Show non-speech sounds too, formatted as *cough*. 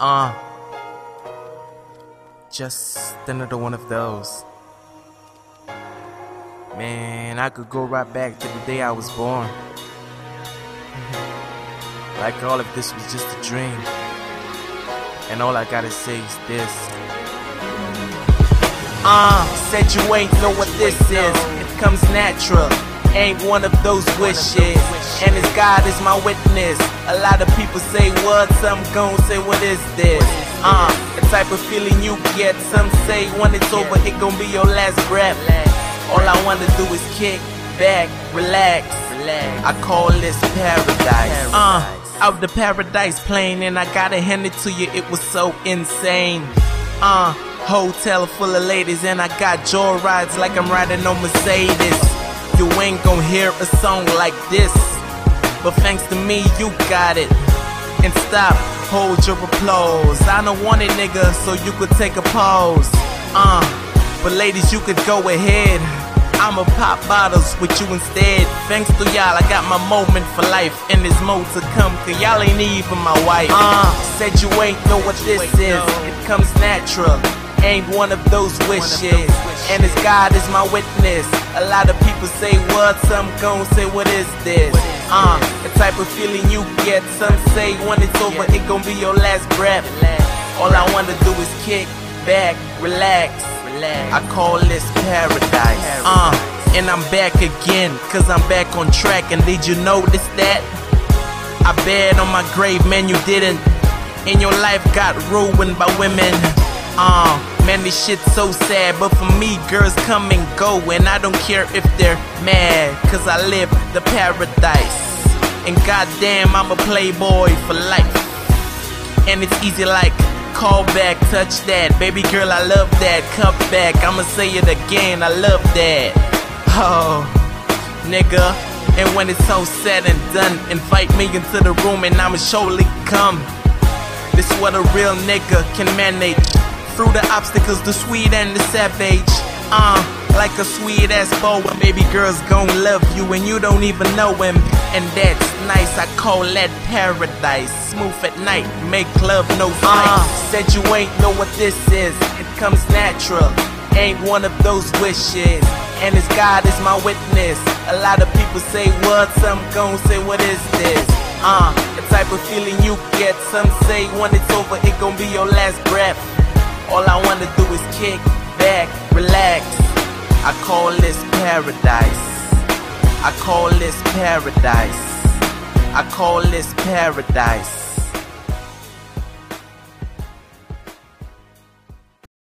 Uh, just another one of those. Man, I could go right back to the day I was born. *laughs* like all of this was just a dream. And all I gotta say is this. Uh, said you ain't know what this is. It comes natural. Ain't one of those wishes. And as God is my witness. A lot of people say what, some gon' say what is this? Uh, the type of feeling you get. Some say when it's over, it gon' be your last breath. All I wanna do is kick back, relax. I call this paradise. Uh, out the paradise plane, and I gotta hand it to you. It was so insane. Uh, hotel full of ladies, and I got joy rides like I'm riding on Mercedes. You ain't gon' hear a song like this, but thanks to me, you got it. And stop, hold your applause. I don't want it, nigga, so you could take a pause. Uh, but ladies, you could go ahead. I'ma pop bottles with you instead. Thanks to y'all, I got my moment for life, and there's more to come. Cause y'all ain't even my wife. Uh, said you ain't know what this is. It comes natural. Ain't one of those wishes. And as God is my witness. A lot of people say what, some gon' say what is this? Uh, the type of feeling you get. Some say when it's over, it gon' be your last breath. All I wanna do is kick back, relax. I call this paradise. Uh, and I'm back again, cause I'm back on track. And did you notice that? I bet on my grave, man, you didn't. And your life got ruined by women. Uh, man, this shit's so sad. But for me, girls come and go. And I don't care if they're mad, cause I live the paradise. And goddamn, I'm a playboy for life. And it's easy like call back, touch that. Baby girl, I love that. Cup back, I'ma say it again, I love that. Oh, nigga. And when it's all said and done, invite me into the room and I'ma surely come. This is what a real nigga can manage. Through the obstacles, the sweet and the savage. Uh, like a sweet ass boy, baby girls gon' love you and you don't even know him. And that's nice, I call that paradise. Smooth at night, make love no fight. Uh, said you ain't know what this is, it comes natural. Ain't one of those wishes. And as God is my witness. A lot of people say what, some gon' say what is this? Uh, the type of feeling you get. Some say when it's over, it gon' be your last breath. All I wanna do is kick back, relax. I call this paradise. I call this paradise. I call this paradise.